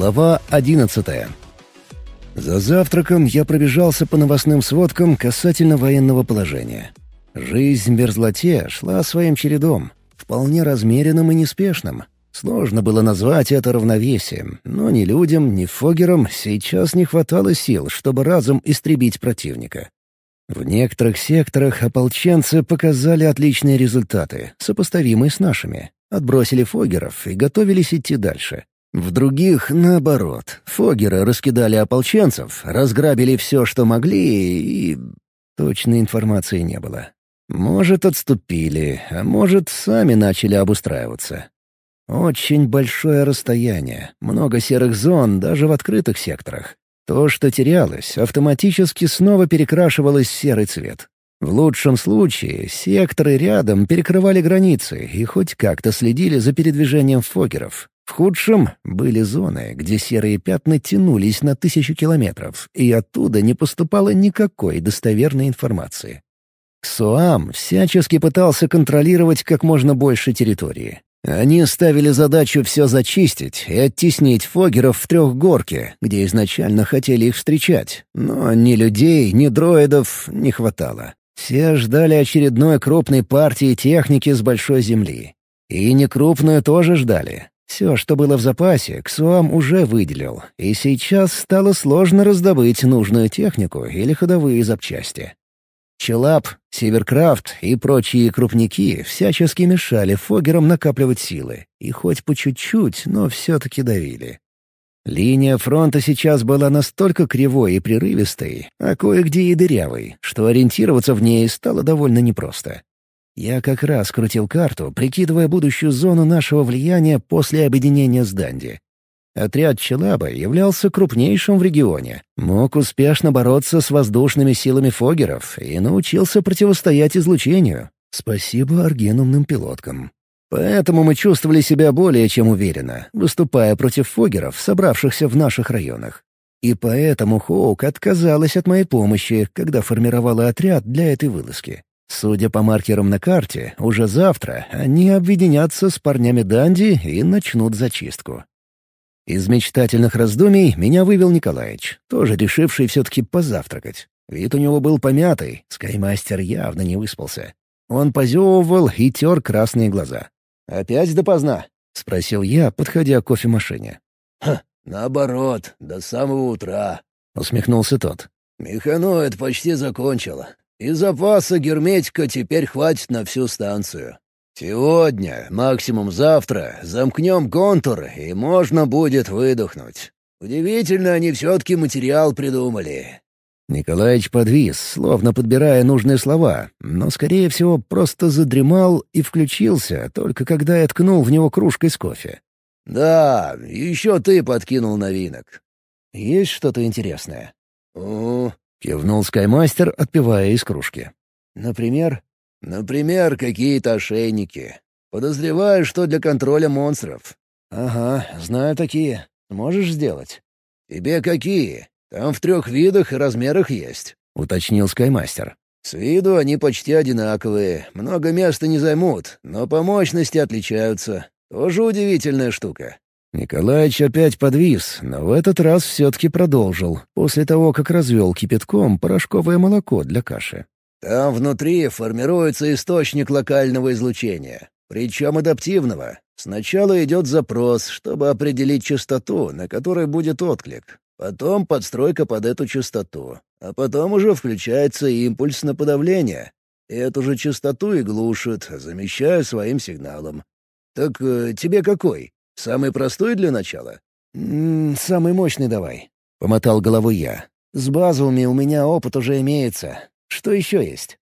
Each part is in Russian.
Глава одиннадцатая. За завтраком я пробежался по новостным сводкам касательно военного положения. Жизнь в мерзлоте шла своим чередом, вполне размеренным и неспешным. Сложно было назвать это равновесием, но ни людям, ни фогерам сейчас не хватало сил, чтобы разом истребить противника. В некоторых секторах ополченцы показали отличные результаты, сопоставимые с нашими. Отбросили фогеров и готовились идти дальше. В других — наоборот. Фогеры раскидали ополченцев, разграбили все, что могли, и... Точной информации не было. Может, отступили, а может, сами начали обустраиваться. Очень большое расстояние, много серых зон даже в открытых секторах. То, что терялось, автоматически снова перекрашивалось в серый цвет. В лучшем случае секторы рядом перекрывали границы и хоть как-то следили за передвижением фогеров. В худшем были зоны, где серые пятна тянулись на тысячу километров, и оттуда не поступало никакой достоверной информации. Ксуам всячески пытался контролировать как можно больше территории. Они ставили задачу все зачистить и оттеснить фогеров в трехгорке, где изначально хотели их встречать, но ни людей, ни дроидов не хватало. Все ждали очередной крупной партии техники с большой земли. И некрупную тоже ждали. Все, что было в запасе, Ксуам уже выделил, и сейчас стало сложно раздобыть нужную технику или ходовые запчасти. Челап, Северкрафт и прочие крупники всячески мешали фогерам накапливать силы, и хоть по чуть-чуть, но все-таки давили. Линия фронта сейчас была настолько кривой и прерывистой, а кое-где и дырявой, что ориентироваться в ней стало довольно непросто. Я как раз крутил карту, прикидывая будущую зону нашего влияния после объединения с Данди. Отряд Челаба являлся крупнейшим в регионе, мог успешно бороться с воздушными силами фогеров и научился противостоять излучению. Спасибо аргенумным пилоткам. Поэтому мы чувствовали себя более чем уверенно, выступая против фогеров, собравшихся в наших районах. И поэтому Хоук отказалась от моей помощи, когда формировала отряд для этой вылазки. Судя по маркерам на карте, уже завтра они объединятся с парнями Данди и начнут зачистку. Из мечтательных раздумий меня вывел Николаевич, тоже решивший все-таки позавтракать. Вид у него был помятый, скаймастер явно не выспался. Он позевывал и тер красные глаза. «Опять допоздна?» — спросил я, подходя к кофемашине. «Ха, наоборот, до самого утра», — усмехнулся тот. «Механоид почти закончил. И запаса герметика теперь хватит на всю станцию. Сегодня, максимум завтра, замкнем контур, и можно будет выдохнуть. Удивительно, они все-таки материал придумали». Николаевич подвис, словно подбирая нужные слова, но, скорее всего, просто задремал и включился, только когда я ткнул в него кружкой с кофе. «Да, еще ты подкинул новинок». «Есть что-то интересное?» «О, — кивнул Скаймастер, отпивая из кружки. «Например?» «Например, какие-то ошейники. Подозреваю, что для контроля монстров». «Ага, знаю такие. Можешь сделать?» «Тебе какие? Там в трех видах и размерах есть», — уточнил Скаймастер. «С виду они почти одинаковые, много места не займут, но по мощности отличаются. Тоже удивительная штука. Николаевич опять подвис, но в этот раз все-таки продолжил, после того, как развел кипятком порошковое молоко для каши. «Там внутри формируется источник локального излучения, причем адаптивного. Сначала идет запрос, чтобы определить частоту, на которой будет отклик. Потом подстройка под эту частоту. А потом уже включается импульс на подавление. Эту же частоту и глушит, замещая своим сигналом. Так э, тебе какой? Самый простой для начала?» «М -м, «Самый мощный давай», — помотал головой я. «С базовыми у меня опыт уже имеется. Что еще есть?»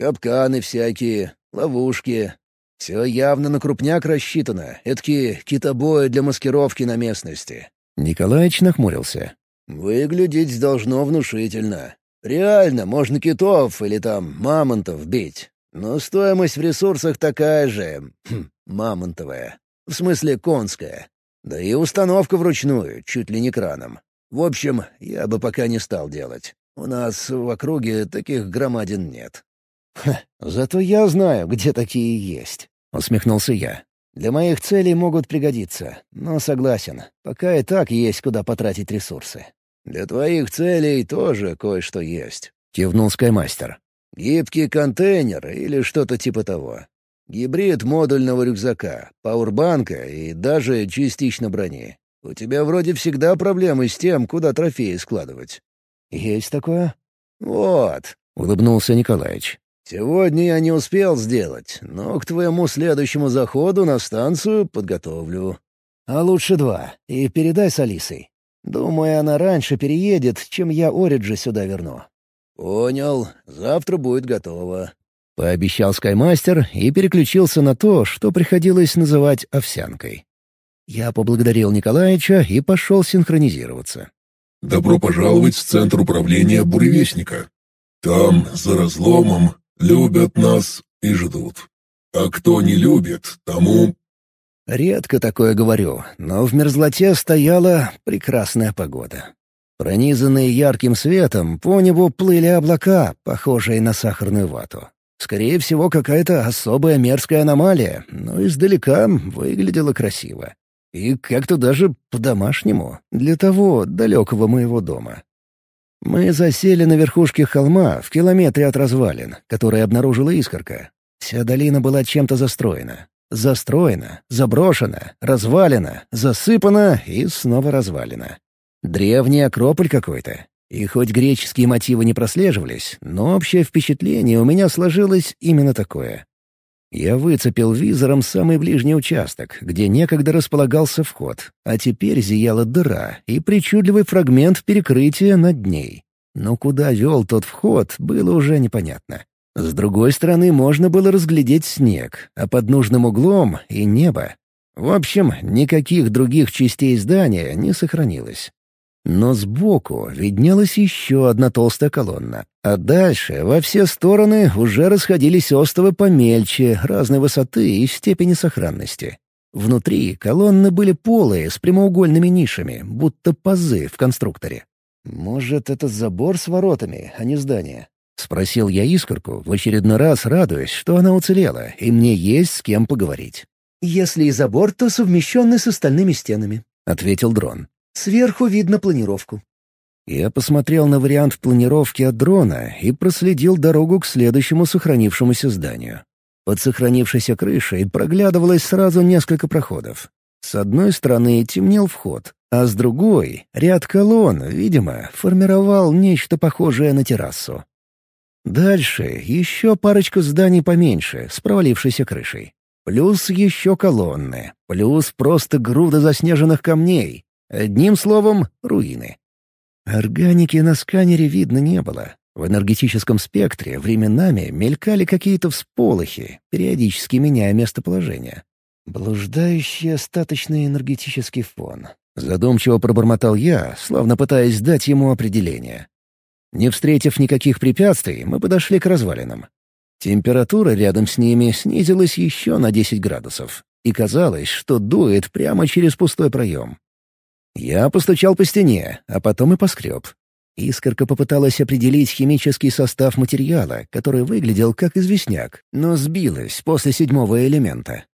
«Капканы всякие, ловушки. Все явно на крупняк рассчитано. Эдакие китобои для маскировки на местности». Николаевич нахмурился. «Выглядеть должно внушительно. Реально, можно китов или там мамонтов бить. Но стоимость в ресурсах такая же, хм, мамонтовая. В смысле, конская. Да и установка вручную, чуть ли не краном. В общем, я бы пока не стал делать. У нас в округе таких громадин нет. «Ха, зато я знаю, где такие есть», — усмехнулся я. Для моих целей могут пригодиться, но согласен, пока и так есть куда потратить ресурсы». «Для твоих целей тоже кое-что есть», — кивнул Скаймастер. «Гибкий контейнер или что-то типа того. Гибрид модульного рюкзака, пауэрбанка и даже частично брони. У тебя вроде всегда проблемы с тем, куда трофеи складывать». «Есть такое?» «Вот», — улыбнулся Николаевич. «Сегодня я не успел сделать, но к твоему следующему заходу на станцию подготовлю». «А лучше два. И передай с Алисой. Думаю, она раньше переедет, чем я Ориджи сюда верну». «Понял. Завтра будет готово», — пообещал Скаймастер и переключился на то, что приходилось называть овсянкой. Я поблагодарил Николаевича и пошел синхронизироваться. «Добро пожаловать в Центр управления Буревестника. Там, за разломом, любят нас и ждут. А кто не любит, тому...» Редко такое говорю, но в мерзлоте стояла прекрасная погода. Пронизанные ярким светом, по небу плыли облака, похожие на сахарную вату. Скорее всего, какая-то особая мерзкая аномалия, но издалека выглядела красиво. И как-то даже по-домашнему, для того далекого моего дома. Мы засели на верхушке холма в километре от развалин, который обнаружила искорка. Вся долина была чем-то застроена. Застроена, заброшена, развалена, засыпана и снова развалена. Древний Акрополь какой-то. И хоть греческие мотивы не прослеживались, но общее впечатление у меня сложилось именно такое. Я выцепил визором самый ближний участок, где некогда располагался вход, а теперь зияла дыра и причудливый фрагмент перекрытия над ней. Но куда вел тот вход, было уже непонятно. С другой стороны можно было разглядеть снег, а под нужным углом — и небо. В общем, никаких других частей здания не сохранилось. Но сбоку виднелась еще одна толстая колонна, а дальше во все стороны уже расходились остовы помельче, разной высоты и степени сохранности. Внутри колонны были полые, с прямоугольными нишами, будто пазы в конструкторе. «Может, это забор с воротами, а не здание?» — спросил я искорку, в очередной раз радуясь, что она уцелела, и мне есть с кем поговорить. «Если и забор, то совмещенный с остальными стенами», — ответил дрон. Сверху видно планировку. Я посмотрел на вариант планировки от дрона и проследил дорогу к следующему сохранившемуся зданию. Под сохранившейся крышей проглядывалось сразу несколько проходов. С одной стороны темнел вход, а с другой — ряд колонн, видимо, формировал нечто похожее на террасу. Дальше еще парочка зданий поменьше, с провалившейся крышей. Плюс еще колонны, плюс просто груда заснеженных камней, Одним словом, руины. Органики на сканере видно не было. В энергетическом спектре временами мелькали какие-то всполохи, периодически меняя местоположение. Блуждающий остаточный энергетический фон. Задумчиво пробормотал я, словно пытаясь дать ему определение. Не встретив никаких препятствий, мы подошли к развалинам. Температура рядом с ними снизилась еще на 10 градусов, и казалось, что дует прямо через пустой проем. Я постучал по стене, а потом и поскреб. Искорка попыталась определить химический состав материала, который выглядел как известняк, но сбилась после седьмого элемента.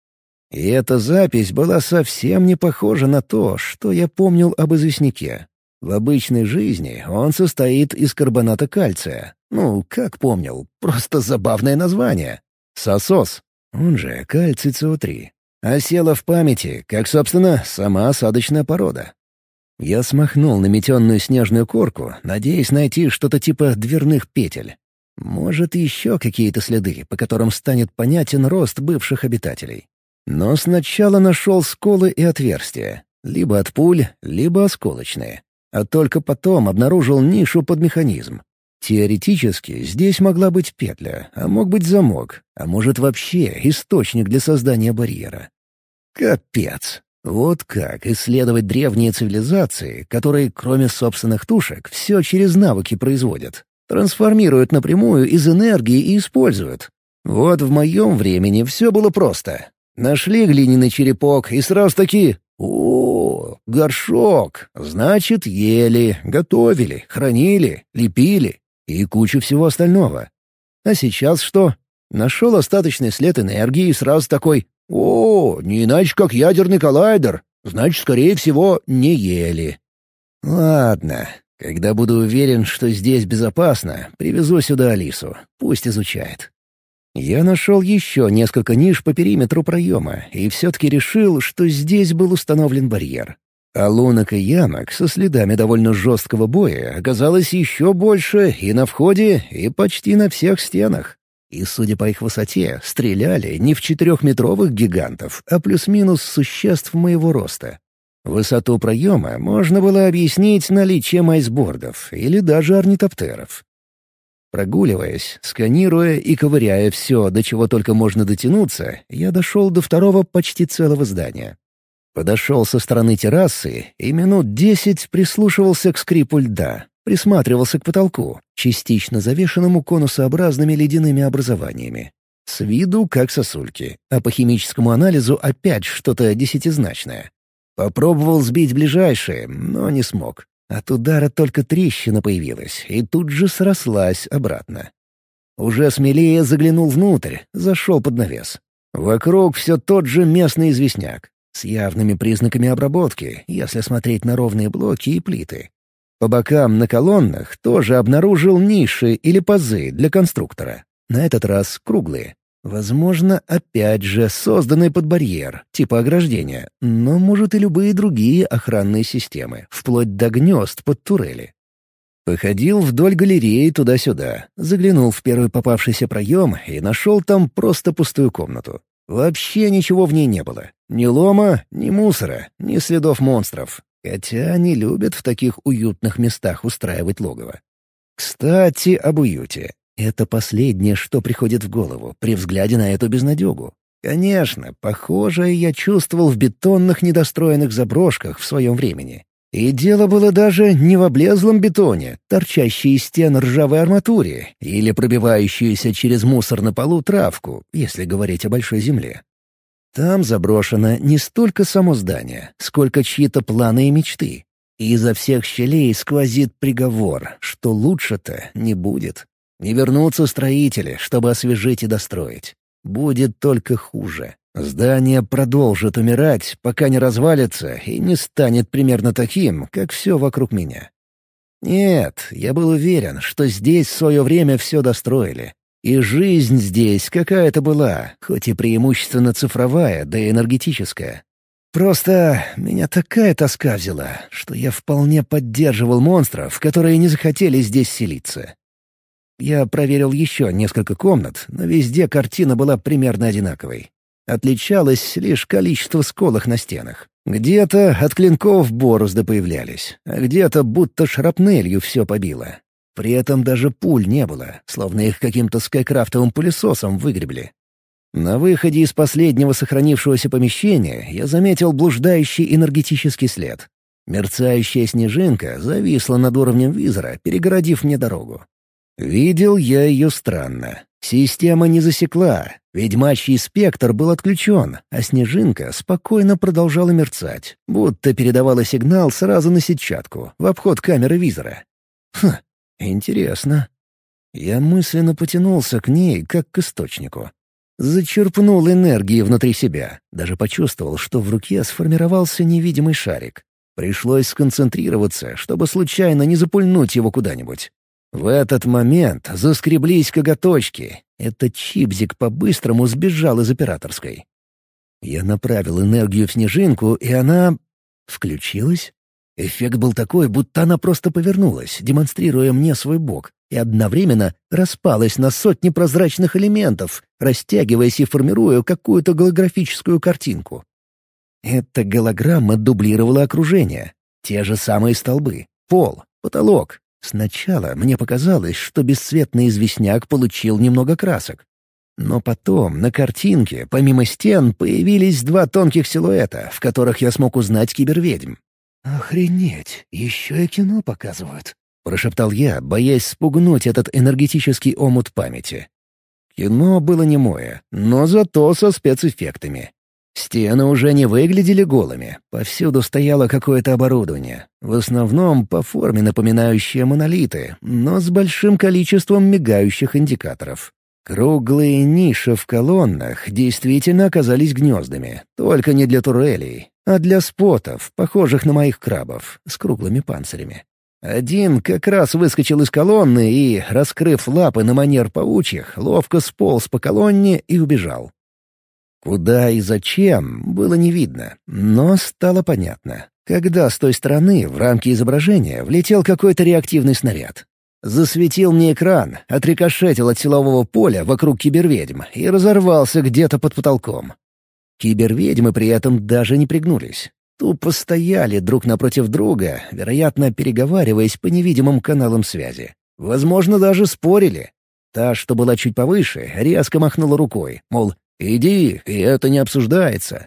И эта запись была совсем не похожа на то, что я помнил об известняке. В обычной жизни он состоит из карбоната кальция. Ну, как помнил, просто забавное название. Сосос, он же кальций СО3. Осела в памяти, как, собственно, сама осадочная порода. Я смахнул наметенную снежную корку, надеясь найти что-то типа дверных петель. Может, еще какие-то следы, по которым станет понятен рост бывших обитателей. Но сначала нашел сколы и отверстия. Либо от пуль, либо осколочные. А только потом обнаружил нишу под механизм. Теоретически, здесь могла быть петля, а мог быть замок, а может вообще источник для создания барьера. Капец. Вот как исследовать древние цивилизации, которые, кроме собственных тушек, все через навыки производят. Трансформируют напрямую из энергии и используют. Вот в моем времени все было просто. Нашли глиняный черепок и сразу таки «О, горшок! Значит, ели, готовили, хранили, лепили и кучу всего остального. А сейчас что? Нашел остаточный след энергии и сразу такой «О, не иначе как ядерный коллайдер. Значит, скорее всего, не ели». «Ладно, когда буду уверен, что здесь безопасно, привезу сюда Алису. Пусть изучает». Я нашел еще несколько ниш по периметру проема и все-таки решил, что здесь был установлен барьер. А лунок и ямок со следами довольно жесткого боя оказалось еще больше и на входе, и почти на всех стенах. И, судя по их высоте, стреляли не в четырехметровых гигантов, а плюс-минус существ моего роста. Высоту проема можно было объяснить наличием айсбордов или даже орнитоптеров. Прогуливаясь, сканируя и ковыряя все, до чего только можно дотянуться, я дошел до второго почти целого здания. Подошел со стороны террасы и минут десять прислушивался к скрипу льда, присматривался к потолку, частично завешенному конусообразными ледяными образованиями. С виду как сосульки, а по химическому анализу опять что-то десятизначное. Попробовал сбить ближайшие, но не смог. От удара только трещина появилась и тут же срослась обратно. Уже смелее заглянул внутрь, зашел под навес. Вокруг все тот же местный известняк, с явными признаками обработки, если смотреть на ровные блоки и плиты. По бокам на колоннах тоже обнаружил ниши или пазы для конструктора. На этот раз круглые. Возможно, опять же созданный под барьер, типа ограждения, но, может, и любые другие охранные системы, вплоть до гнезд под турели. Походил вдоль галереи туда-сюда, заглянул в первый попавшийся проем и нашел там просто пустую комнату. Вообще ничего в ней не было. Ни лома, ни мусора, ни следов монстров. Хотя они любят в таких уютных местах устраивать логово. Кстати, об уюте. Это последнее, что приходит в голову при взгляде на эту безнадегу. Конечно, похожее я чувствовал в бетонных недостроенных заброшках в своем времени. И дело было даже не в облезлом бетоне, торчащей из стен ржавой арматуре, или пробивающейся через мусор на полу травку, если говорить о большой земле. Там заброшено не столько само здание, сколько чьи-то планы и мечты. И изо всех щелей сквозит приговор, что лучше-то не будет. Не вернутся строители, чтобы освежить и достроить. Будет только хуже. Здание продолжит умирать, пока не развалится и не станет примерно таким, как все вокруг меня. Нет, я был уверен, что здесь в свое время все достроили. И жизнь здесь какая-то была, хоть и преимущественно цифровая, да и энергетическая. Просто меня такая тоска взяла, что я вполне поддерживал монстров, которые не захотели здесь селиться. Я проверил еще несколько комнат, но везде картина была примерно одинаковой. Отличалось лишь количество сколок на стенах. Где-то от клинков борозды появлялись, а где-то будто шрапнелью все побило. При этом даже пуль не было, словно их каким-то скайкрафтовым пылесосом выгребли. На выходе из последнего сохранившегося помещения я заметил блуждающий энергетический след. Мерцающая снежинка зависла над уровнем визора, перегородив мне дорогу. Видел я ее странно. Система не засекла, ведьмачий спектр был отключен, а снежинка спокойно продолжала мерцать, будто передавала сигнал сразу на сетчатку, в обход камеры визора. Хм, интересно. Я мысленно потянулся к ней, как к источнику. Зачерпнул энергии внутри себя, даже почувствовал, что в руке сформировался невидимый шарик. Пришлось сконцентрироваться, чтобы случайно не запульнуть его куда-нибудь. В этот момент заскреблись коготочки. Этот чипзик по-быстрому сбежал из операторской. Я направил энергию в снежинку, и она... включилась? Эффект был такой, будто она просто повернулась, демонстрируя мне свой бок, и одновременно распалась на сотни прозрачных элементов, растягиваясь и формируя какую-то голографическую картинку. Эта голограмма дублировала окружение. Те же самые столбы, пол, потолок, Сначала мне показалось, что бесцветный известняк получил немного красок. Но потом на картинке, помимо стен, появились два тонких силуэта, в которых я смог узнать киберведьм. «Охренеть, еще и кино показывают», — прошептал я, боясь спугнуть этот энергетический омут памяти. Кино было немое, но зато со спецэффектами. Стены уже не выглядели голыми, повсюду стояло какое-то оборудование, в основном по форме напоминающее монолиты, но с большим количеством мигающих индикаторов. Круглые ниши в колоннах действительно оказались гнездами, только не для турелей, а для спотов, похожих на моих крабов, с круглыми панцирями. Один как раз выскочил из колонны и, раскрыв лапы на манер паучьих, ловко сполз по колонне и убежал. Куда и зачем, было не видно, но стало понятно. Когда с той стороны в рамки изображения влетел какой-то реактивный снаряд. Засветил мне экран, отрикошетил от силового поля вокруг киберведьм и разорвался где-то под потолком. Киберведьмы при этом даже не пригнулись. Тупо стояли друг напротив друга, вероятно, переговариваясь по невидимым каналам связи. Возможно, даже спорили. Та, что была чуть повыше, резко махнула рукой, мол, «Иди, и это не обсуждается».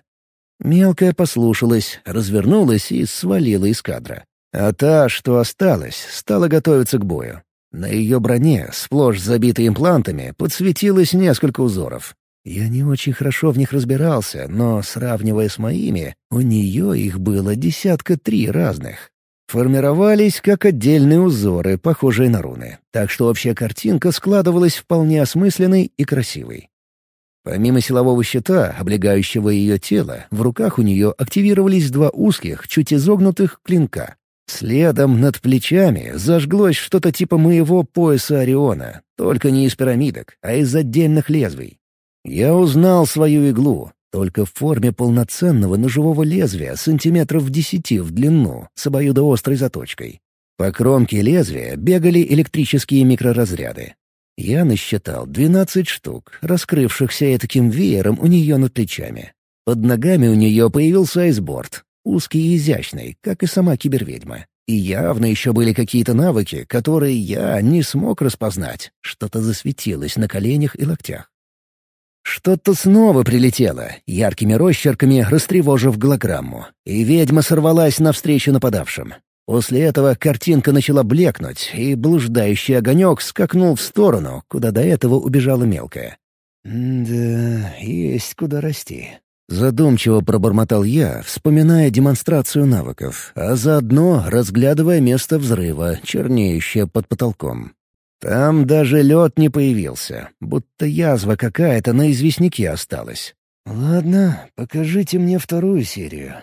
Мелкая послушалась, развернулась и свалила из кадра. А та, что осталась, стала готовиться к бою. На ее броне, сплошь забитой имплантами, подсветилось несколько узоров. Я не очень хорошо в них разбирался, но, сравнивая с моими, у нее их было десятка три разных. Формировались как отдельные узоры, похожие на руны, так что общая картинка складывалась вполне осмысленной и красивой. Помимо силового щита, облегающего ее тело, в руках у нее активировались два узких, чуть изогнутых клинка. Следом над плечами зажглось что-то типа моего пояса Ориона, только не из пирамидок, а из отдельных лезвий. Я узнал свою иглу, только в форме полноценного ножевого лезвия сантиметров десяти в длину, с обоюдоострой заточкой. По кромке лезвия бегали электрические микроразряды. Я насчитал двенадцать штук, раскрывшихся таким веером у нее над плечами. Под ногами у нее появился айсборд, узкий и изящный, как и сама киберведьма. И явно еще были какие-то навыки, которые я не смог распознать. Что-то засветилось на коленях и локтях. Что-то снова прилетело, яркими росчерками растревожив голограмму, и ведьма сорвалась навстречу нападавшим. После этого картинка начала блекнуть, и блуждающий огонек скакнул в сторону, куда до этого убежала мелкая. «Да, есть куда расти», Задумчиво пробормотал я, вспоминая демонстрацию навыков, а заодно разглядывая место взрыва, чернеющее под потолком. Там даже лед не появился, будто язва какая-то на известняке осталась. «Ладно, покажите мне вторую серию».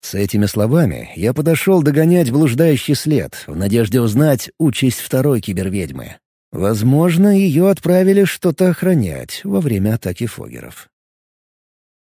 С этими словами я подошел догонять блуждающий след, в надежде узнать участь второй киберведьмы. Возможно, ее отправили что-то охранять во время атаки фогеров.